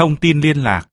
Thông tin liên lạc.